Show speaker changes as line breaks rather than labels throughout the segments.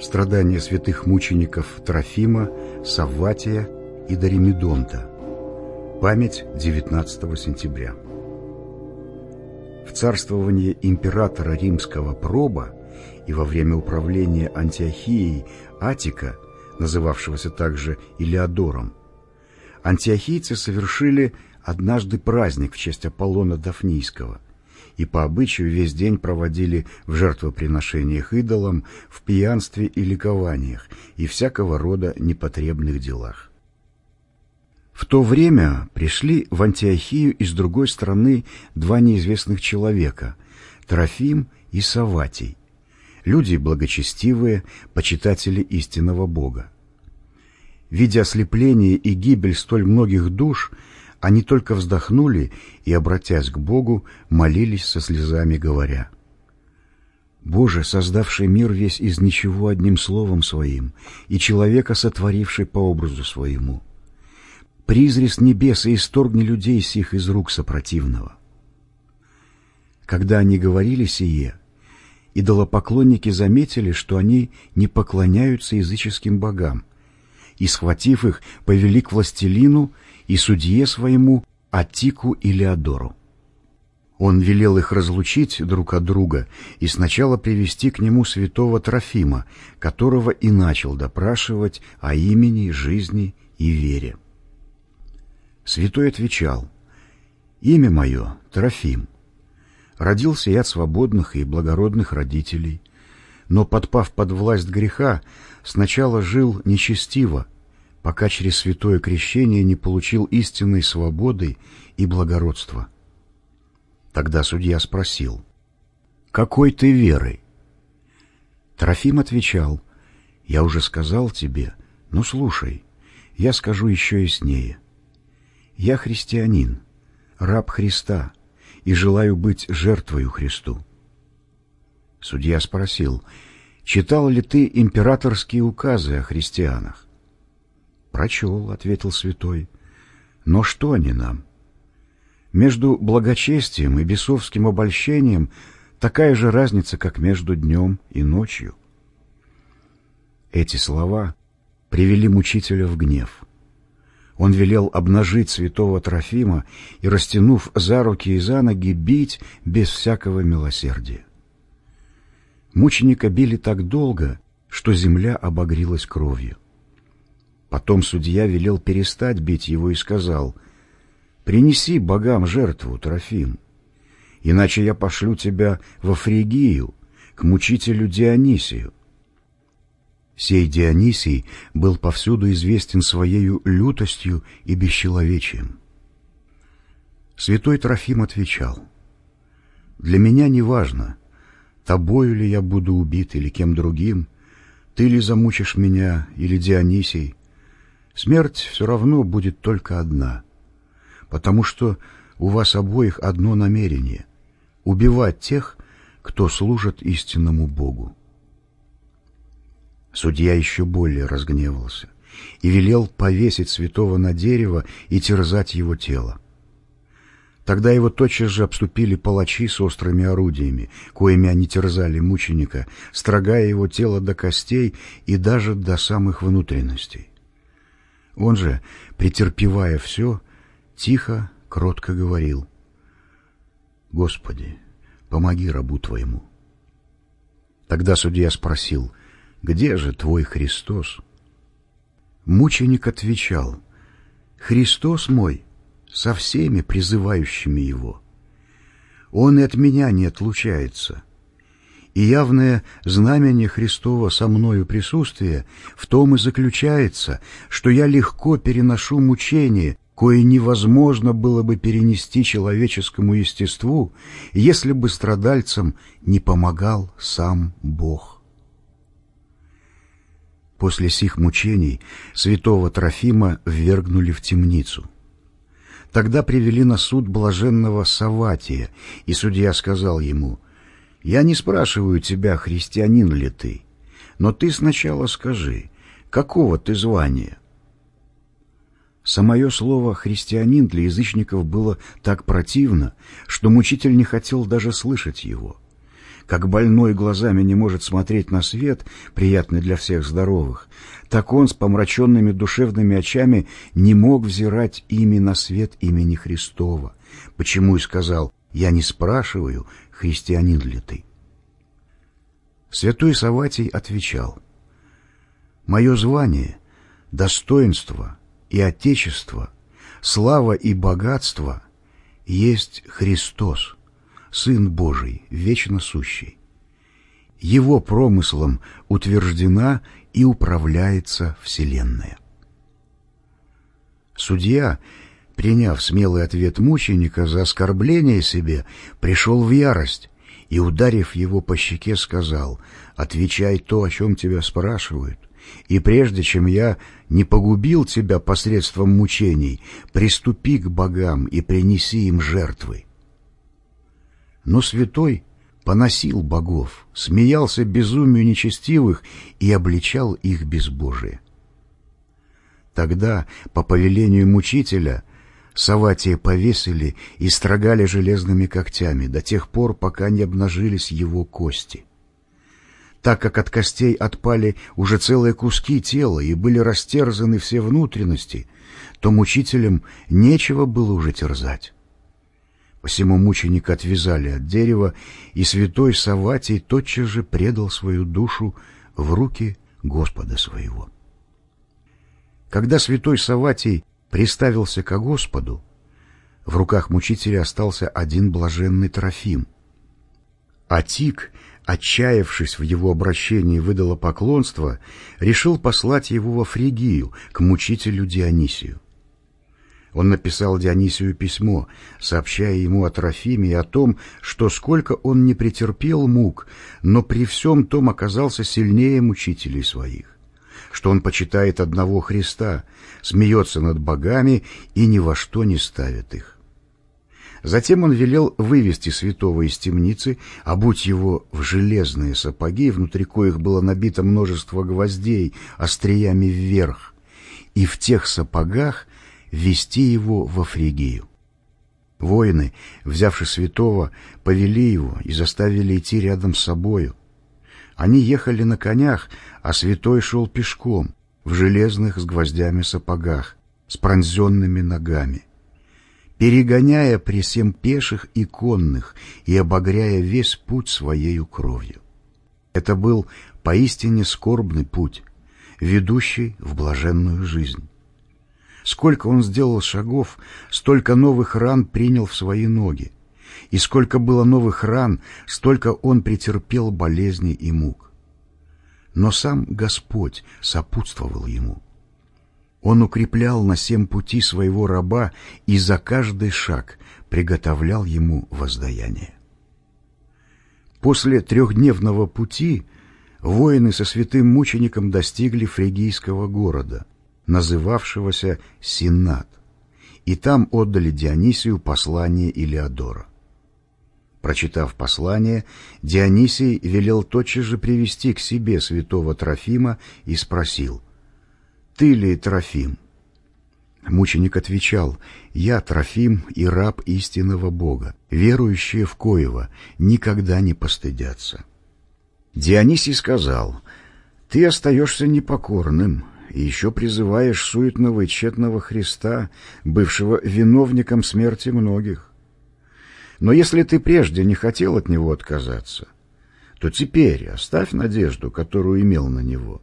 Страдания святых мучеников Трофима, Савватия и Доримедонта. Память 19 сентября. В царствование императора римского Проба и во время управления Антиохией Атика, называвшегося также Илеодором, антиохийцы совершили однажды праздник в честь Аполлона Дафнийского и по обычаю весь день проводили в жертвоприношениях идолам, в пьянстве и ликованиях и всякого рода непотребных делах. В то время пришли в Антиохию из другой страны два неизвестных человека – Трофим и Саватий, люди благочестивые, почитатели истинного Бога. Видя ослепление и гибель столь многих душ, они только вздохнули и, обратясь к Богу, молились со слезами, говоря, «Боже, создавший мир весь из ничего одним словом Своим, и человека сотворивший по образу Своему, призри с небес и исторгни людей сих из рук сопротивного». Когда они говорили сие, идолопоклонники заметили, что они не поклоняются языческим богам, и, схватив их, повели к властелину и судье своему Атику или Адору. Он велел их разлучить друг от друга и сначала привести к нему святого Трофима, которого и начал допрашивать о имени, жизни и вере. Святой отвечал, «Имя мое — Трофим. Родился я от свободных и благородных родителей, но, подпав под власть греха, сначала жил нечестиво, пока через святое крещение не получил истинной свободы и благородства. Тогда судья спросил, «Какой ты веры?» Трофим отвечал, «Я уже сказал тебе, но слушай, я скажу еще яснее. Я христианин, раб Христа, и желаю быть жертвою Христу». Судья спросил, «Читал ли ты императорские указы о христианах?» «Прочел», — ответил святой. «Но что они нам? Между благочестием и бесовским обольщением такая же разница, как между днем и ночью». Эти слова привели мучителя в гнев. Он велел обнажить святого Трофима и, растянув за руки и за ноги, бить без всякого милосердия. Мученика били так долго, что земля обогрилась кровью. Потом судья велел перестать бить его и сказал, «Принеси богам жертву, Трофим, иначе я пошлю тебя во Фригию, к мучителю Дионисию». Сей Дионисий был повсюду известен своею лютостью и бесчеловечием. Святой Трофим отвечал, «Для меня не важно, тобою ли я буду убит или кем другим, ты ли замучишь меня или Дионисий, Смерть все равно будет только одна, потому что у вас обоих одно намерение — убивать тех, кто служит истинному Богу. Судья еще более разгневался и велел повесить святого на дерево и терзать его тело. Тогда его тотчас же обступили палачи с острыми орудиями, коими они терзали мученика, строгая его тело до костей и даже до самых внутренностей. Он же, претерпевая все, тихо, кротко говорил, «Господи, помоги рабу Твоему». Тогда судья спросил, «Где же Твой Христос?» Мученик отвечал, «Христос мой со всеми призывающими Его. Он и от меня не отлучается, и явное знамение Христова со мною присутствие в том и заключается, что я легко переношу мучение, кое невозможно было бы перенести человеческому естеству, если бы страдальцам не помогал сам Бог. После сих мучений святого Трофима ввергнули в темницу. Тогда привели на суд блаженного Саватия, и судья сказал ему — я не спрашиваю тебя, христианин ли ты, но ты сначала скажи, какого ты звания? Самое слово «христианин» для язычников было так противно, что мучитель не хотел даже слышать его. Как больной глазами не может смотреть на свет, приятный для всех здоровых, так он с помраченными душевными очами не мог взирать ими на свет имени Христова. Почему и сказал «Я не спрашиваю, христианин ли ты?» Святой Саватий отвечал «Мое звание, достоинство и отечество, слава и богатство есть Христос, Сын Божий, вечно сущий. Его промыслом утверждена и управляется Вселенная. Судья, приняв смелый ответ мученика за оскорбление себе, пришел в ярость и, ударив его по щеке, сказал, «Отвечай то, о чем тебя спрашивают, и прежде чем я не погубил тебя посредством мучений, приступи к богам и принеси им жертвы». Но святой поносил богов, смеялся безумию нечестивых и обличал их безбожие. Тогда, по повелению мучителя, Саватия повесили и строгали железными когтями до тех пор, пока не обнажились его кости. Так как от костей отпали уже целые куски тела и были растерзаны все внутренности, то мучителям нечего было уже терзать. Посему мученика отвязали от дерева, и святой Саватий тотчас же предал свою душу в руки Господа своего. Когда святой Саватий приставился ко Господу, в руках мучителя остался один блаженный Трофим. А Тик, отчаявшись в его обращении выдало поклонство, решил послать его во Фригию к мучителю Дионисию. Он написал Дионисию письмо, сообщая ему о Трофиме и о том, что сколько он не претерпел мук, но при всем том оказался сильнее мучителей своих, что он почитает одного Христа, смеется над богами и ни во что не ставит их. Затем он велел вывести святого из темницы, обуть его в железные сапоги, внутри коих было набито множество гвоздей, остриями вверх, и в тех сапогах вести его во Фригию. Воины, взявши святого, повели его и заставили идти рядом с собою. Они ехали на конях, а святой шел пешком, в железных с гвоздями сапогах, с пронзенными ногами, перегоняя при всем пеших и конных и обогряя весь путь своею кровью. Это был поистине скорбный путь, ведущий в блаженную жизнь. Сколько он сделал шагов, столько новых ран принял в свои ноги. И сколько было новых ран, столько он претерпел болезни и мук. Но сам Господь сопутствовал ему. Он укреплял на всем пути своего раба и за каждый шаг приготовлял ему воздаяние. После трехдневного пути воины со святым мучеником достигли фригийского города — называвшегося Синат, и там отдали Дионисию послание Илеодора. Прочитав послание, Дионисий велел тотчас же привести к себе святого Трофима и спросил, «Ты ли Трофим?» Мученик отвечал, «Я Трофим и раб истинного Бога, верующие в Коева, никогда не постыдятся». Дионисий сказал, «Ты остаешься непокорным, и еще призываешь суетного и тщетного Христа, бывшего виновником смерти многих. Но если ты прежде не хотел от Него отказаться, то теперь оставь надежду, которую имел на Него.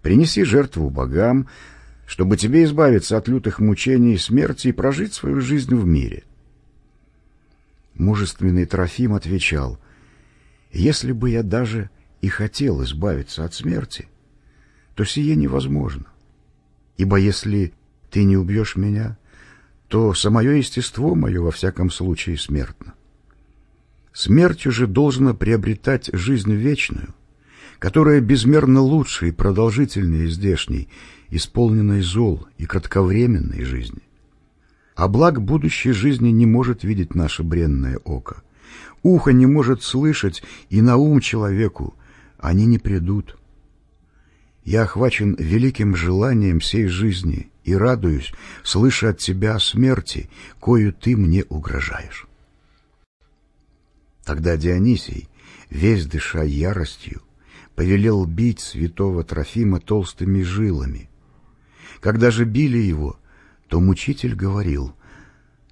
Принеси жертву богам, чтобы тебе избавиться от лютых мучений и смерти и прожить свою жизнь в мире. Мужественный Трофим отвечал, «Если бы я даже и хотел избавиться от смерти, — то сие невозможно. Ибо если ты не убьешь меня, то самое естество мое во всяком случае смертно. Смертью же должно приобретать жизнь вечную, которая безмерно лучше и продолжительнее здешней, исполненной зол и кратковременной жизни. А благ будущей жизни не может видеть наше бренное око. Ухо не может слышать, и на ум человеку они не придут. Я охвачен великим желанием всей жизни и радуюсь, слыша от тебя о смерти, кою ты мне угрожаешь. Тогда Дионисий, весь дыша яростью, повелел бить святого Трофима толстыми жилами. Когда же били его, то мучитель говорил,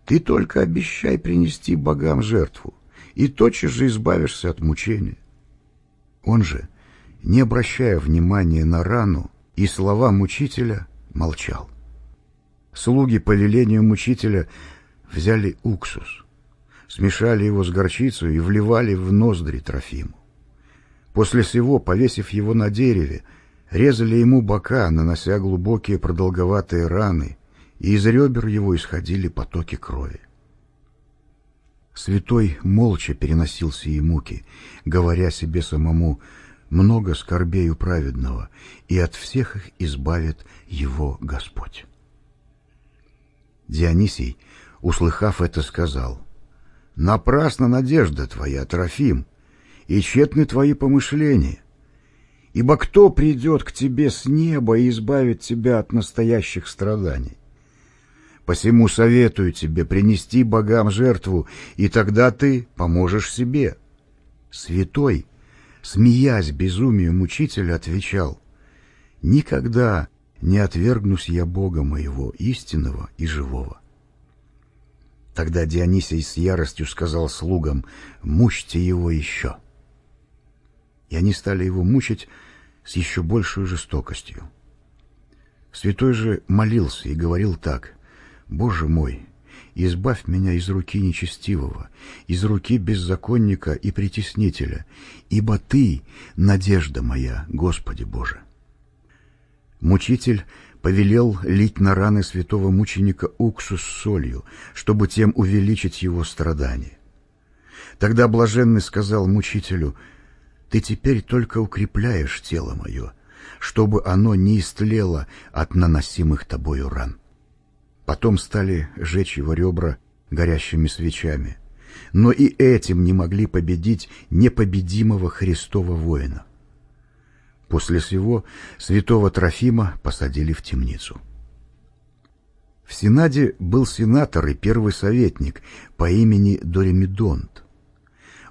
«Ты только обещай принести богам жертву, и тотчас же избавишься от мучения». Он же, не обращая внимания на рану и слова мучителя, молчал. Слуги по велению мучителя взяли уксус, смешали его с горчицей и вливали в ноздри Трофиму. После всего, повесив его на дереве, резали ему бока, нанося глубокие продолговатые раны, и из ребер его исходили потоки крови. Святой молча переносил сии муки, говоря себе самому «много скорбей у праведного, и от всех их избавит его Господь». Дионисий, услыхав это, сказал «Напрасна надежда твоя, Трофим, и тщетны твои помышления. Ибо кто придет к тебе с неба и избавит тебя от настоящих страданий? Посему советую тебе принести богам жертву, и тогда ты поможешь себе. Святой, смеясь безумию мучителя, отвечал, «Никогда не отвергнусь я Бога моего, истинного и живого». Тогда Дионисий с яростью сказал слугам, «Мучьте его еще» и они стали его мучить с еще большей жестокостью. Святой же молился и говорил так, «Боже мой, избавь меня из руки нечестивого, из руки беззаконника и притеснителя, ибо Ты — надежда моя, Господи Боже». Мучитель повелел лить на раны святого мученика уксус с солью, чтобы тем увеличить его страдания. Тогда блаженный сказал мучителю — ты теперь только укрепляешь тело мое, чтобы оно не истлело от наносимых тобою ран. Потом стали жечь его ребра горящими свечами, но и этим не могли победить непобедимого Христова воина. После всего святого Трофима посадили в темницу. В Сенаде был сенатор и первый советник по имени Доремидонт.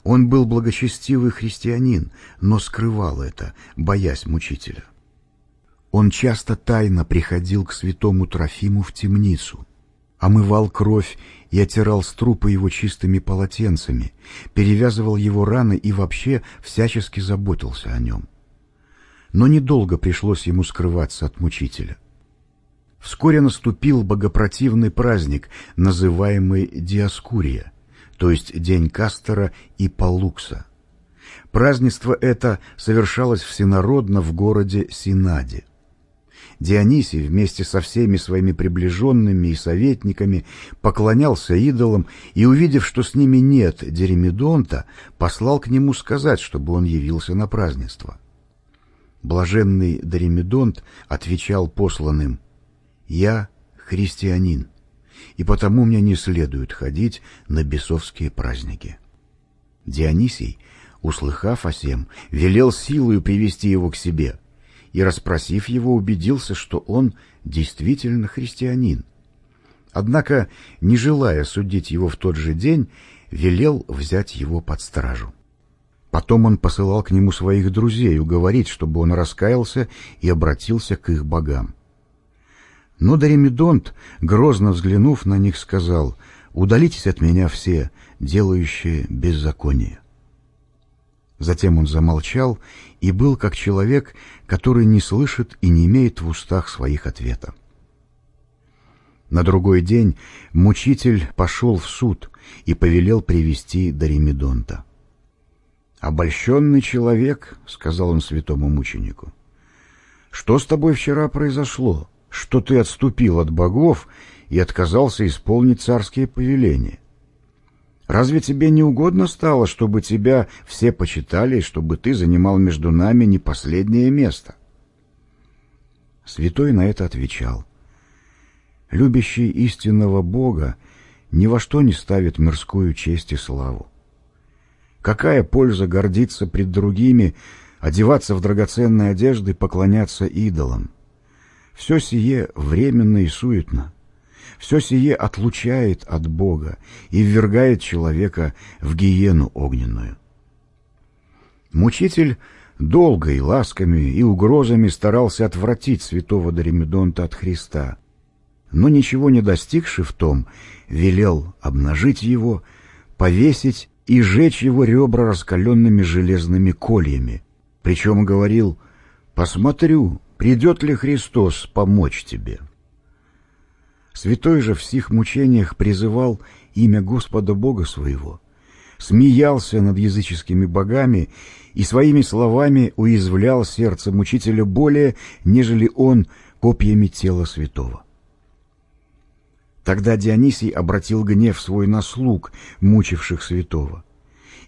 Он был благочестивый христианин, но скрывал это, боясь мучителя. Он часто тайно приходил к святому Трофиму в темницу, омывал кровь и отирал с трупа его чистыми полотенцами, перевязывал его раны и вообще всячески заботился о нем. Но недолго пришлось ему скрываться от мучителя. Вскоре наступил богопротивный праздник, называемый Диаскурия, то есть день Кастера и Палукса. Празднество это совершалось всенародно в городе Синаде. Дионисий вместе со всеми своими приближенными и советниками поклонялся идолам и, увидев, что с ними нет Деремидонта, послал к нему сказать, чтобы он явился на празднество. Блаженный Деремидонт отвечал посланным «Я христианин» и потому мне не следует ходить на бесовские праздники. Дионисий, услыхав о сем, велел силою привести его к себе, и, расспросив его, убедился, что он действительно христианин. Однако, не желая судить его в тот же день, велел взять его под стражу. Потом он посылал к нему своих друзей уговорить, чтобы он раскаялся и обратился к их богам. Но Доремедонт, грозно взглянув на них, сказал, «Удалитесь от меня все, делающие беззаконие». Затем он замолчал и был как человек, который не слышит и не имеет в устах своих ответа. На другой день мучитель пошел в суд и повелел привести Доремедонта. «Обольщенный человек», — сказал он святому мученику, — «что с тобой вчера произошло?» что ты отступил от богов и отказался исполнить царские повеления. Разве тебе не угодно стало, чтобы тебя все почитали и чтобы ты занимал между нами не последнее место?» Святой на это отвечал. «Любящий истинного Бога ни во что не ставит мирскую честь и славу. Какая польза гордиться пред другими, одеваться в драгоценные одежды, поклоняться идолам? Все сие временно и суетно. Все сие отлучает от Бога и ввергает человека в гиену огненную. Мучитель долго и ласками, и угрозами старался отвратить святого Доремедонта от Христа, но ничего не достигши в том, велел обнажить его, повесить и жечь его ребра раскаленными железными кольями. Причем говорил «Посмотрю, придет ли Христос помочь тебе». Святой же в сих мучениях призывал имя Господа Бога своего, смеялся над языческими богами и своими словами уязвлял сердце мучителя более, нежели он копьями тела святого. Тогда Дионисий обратил гнев свой на слуг, мучивших святого,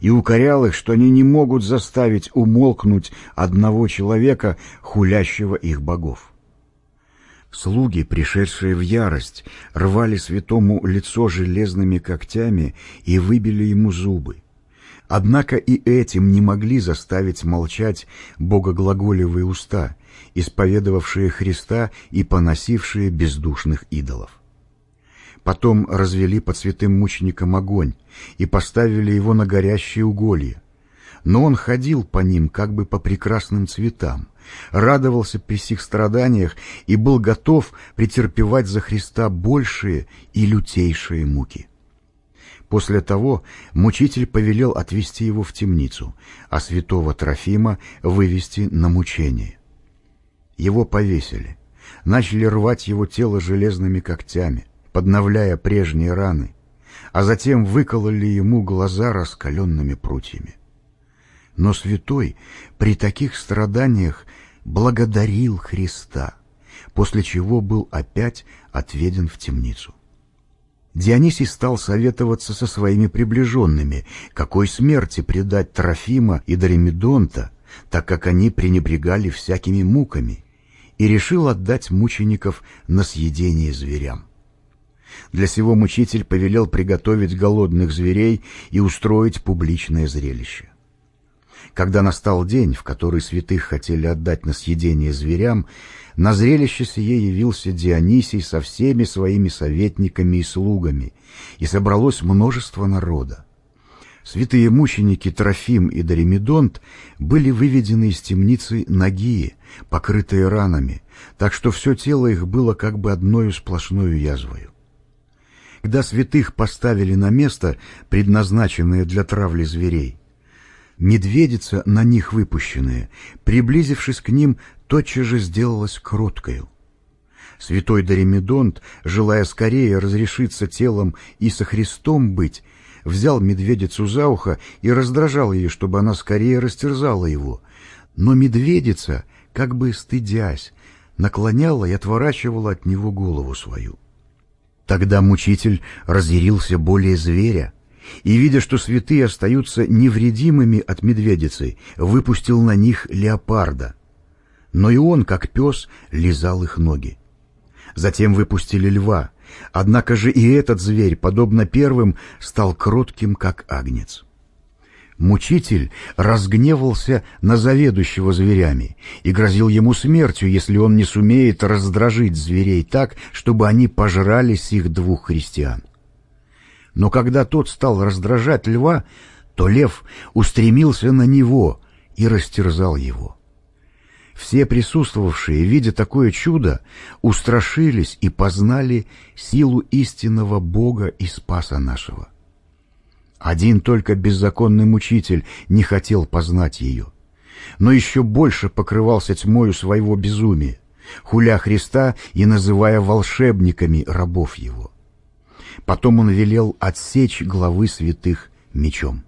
и укорял их, что они не могут заставить умолкнуть одного человека, хулящего их богов. Слуги, пришедшие в ярость, рвали святому лицо железными когтями и выбили ему зубы. Однако и этим не могли заставить молчать богоглаголевые уста, исповедовавшие Христа и поносившие бездушных идолов. Потом развели под святым мучеником огонь и поставили его на горящие уголья. Но он ходил по ним как бы по прекрасным цветам, радовался при сих страданиях и был готов претерпевать за Христа большие и лютейшие муки. После того мучитель повелел отвести его в темницу, а святого Трофима вывести на мучение. Его повесили, начали рвать его тело железными когтями — подновляя прежние раны, а затем выкололи ему глаза раскаленными прутьями. Но святой при таких страданиях благодарил Христа, после чего был опять отведен в темницу. Дионисий стал советоваться со своими приближенными, какой смерти предать Трофима и Доремедонта, так как они пренебрегали всякими муками, и решил отдать мучеников на съедение зверям. Для сего мучитель повелел приготовить голодных зверей и устроить публичное зрелище. Когда настал день, в который святых хотели отдать на съедение зверям, на зрелище сие явился Дионисий со всеми своими советниками и слугами, и собралось множество народа. Святые мученики Трофим и Доремедонт были выведены из темницы нагие, покрытые ранами, так что все тело их было как бы одною сплошною язвою. Когда святых поставили на место, предназначенное для травли зверей, медведица, на них выпущенная, приблизившись к ним, тотчас же сделалась кроткою. Святой Доремедонт, желая скорее разрешиться телом и со Христом быть, взял медведицу за ухо и раздражал ее, чтобы она скорее растерзала его. Но медведица, как бы стыдясь, наклоняла и отворачивала от него голову свою. Тогда мучитель разъярился более зверя, и, видя, что святые остаются невредимыми от медведицы, выпустил на них леопарда. Но и он, как пес, лизал их ноги. Затем выпустили льва, однако же и этот зверь, подобно первым, стал кротким, как агнец. Мучитель разгневался на заведующего зверями и грозил ему смертью, если он не сумеет раздражить зверей так, чтобы они пожрали сих двух христиан. Но когда тот стал раздражать льва, то лев устремился на него и растерзал его. Все присутствовавшие, видя такое чудо, устрашились и познали силу истинного Бога и Спаса нашего. Один только беззаконный мучитель не хотел познать ее, но еще больше покрывался тьмою своего безумия, хуля Христа и называя волшебниками рабов его. Потом он велел отсечь главы святых мечом.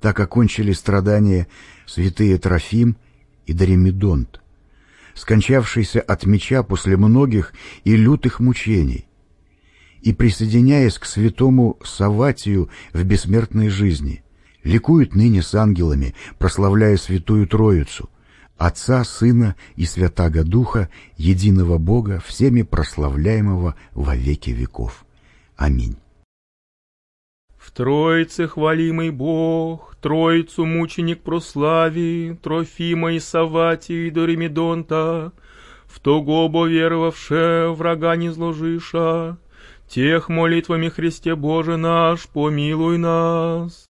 Так окончили страдания святые Трофим и Доремедонт, скончавшиеся от меча после многих и лютых мучений, и, присоединяясь к святому Саватию в бессмертной жизни, ликуют ныне с ангелами, прославляя Святую Троицу, Отца, Сына и Святаго Духа, единого Бога, всеми прославляемого во веки веков. Аминь.
В Троице хвалимый Бог, Троицу мученик прослави, Трофима и Саватию и Доремедонта, в того бо веровавше врага не зложиша, Тех молитвами Христе Боже наш, помилуй нас.